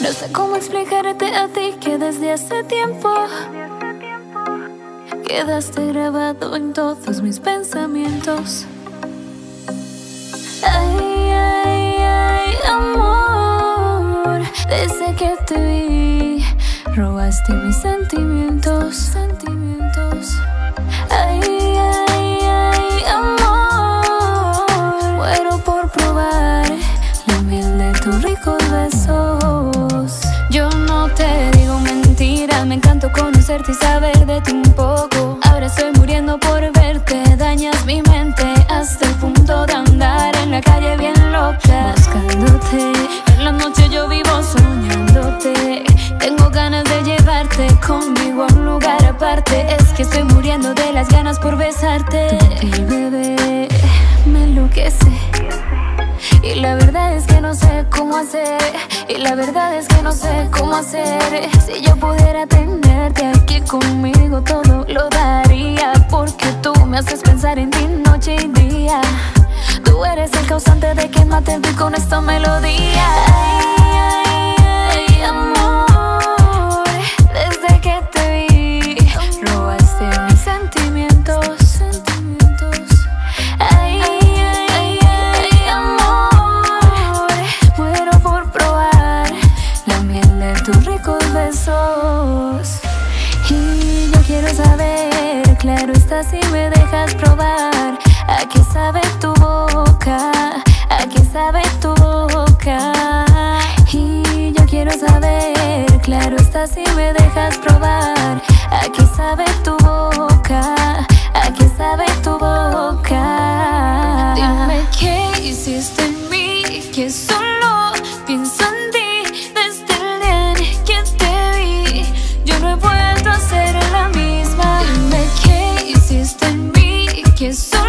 No sé cómo explicarte a ti que desde hace tiempo quedaste grabado en todos mis pensamientos. Ay, ay, ay, amor, desde que te vi, robaste mis sentimientos. Ricos besos. Yo no te digo mentira, me encanto conocerte y saber de ti un poco. Ahora estoy muriendo por verte, dañas mi mente hasta el punto de andar en la calle bien loca. Buscándote, en la noche yo vivo soñándote. Tengo ganas de llevarte conmigo a un lugar aparte. Es que estoy muriendo de las ganas por besarte. Piel, bebé, me enloquece. Y la verdad es que no sé cómo hacer. Y la verdad es que no sé cómo hacer. Si yo pudiera tenerte aquí conmigo, todo lo daría. Porque tú me haces pensar en ti noche y día. Tú eres el causante de que mate el beat con esta melodía. pocos. Y yo quiero saber, claro está, si me dejas probar. ¿A qué sabe tu boca? ¿A qué sabe tu boca? Y yo quiero saber, claro está, si me dejas probar. ¿A qué sabe tu boca? ¿A qué sabe tu boca? Dime qué hiciste en mí, que solo can so